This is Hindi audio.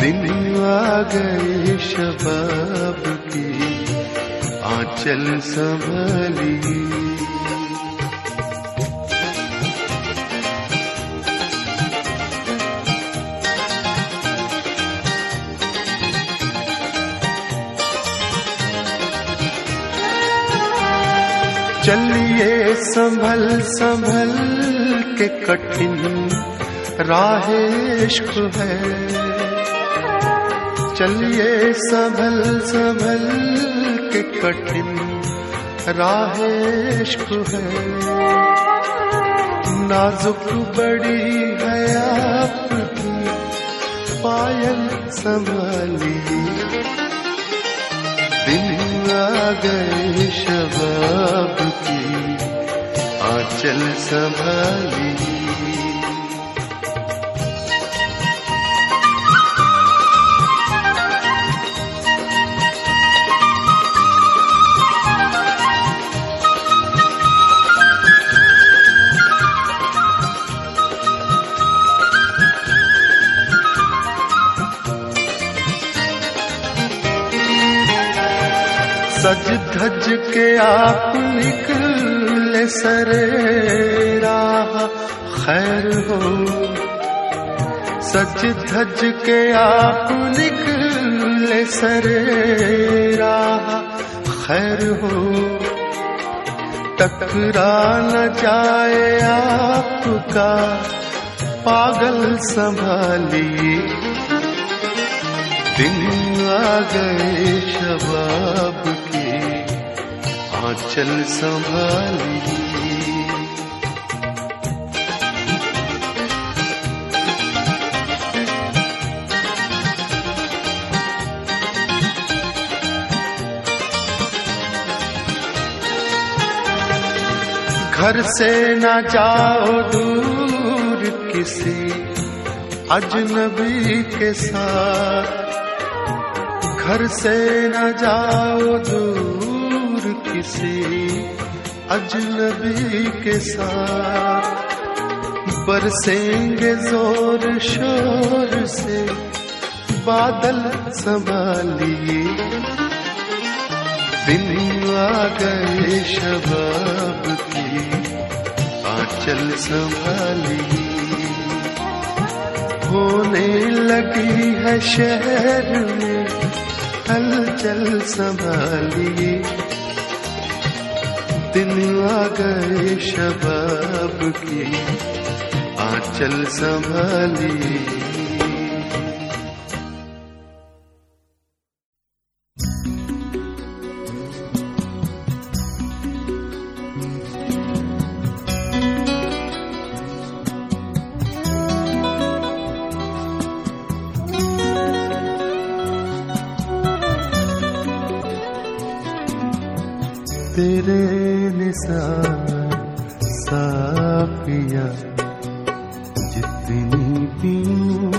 दिन आ गए शबाब की, आंचल संभली। चलिए संभल संभल के कठिन राह इश्क है। चलिए संभल संभल के कठिन राह इश्क है। नाजुक बड़ी है आपकी पायल संभाली। दिन आ गए शबाब की, आंचल संभाली। सज धज के आप निकले सरे राह खैर हो, सज धज के आप निकले सरे राह खैर हो, टकरा न जाए आपका, पागल संभालिए। दिन आ गए शबाब के आंचल संभाली। घर से न जाओ दूर किसी अजनबी के साथ। घर से न जाओ दूर किसी अजनबी के साथ बरसेंगे ज़ोर शोर से बादल संभालिए। दिन आ गए शबाब की, आंचल संभालिए। होने लगी है शहर में, हलचल संभालिए। दिन आ गए शबाब की आंचल संभाली। तेरे निसार साफिया जितनी पीऊं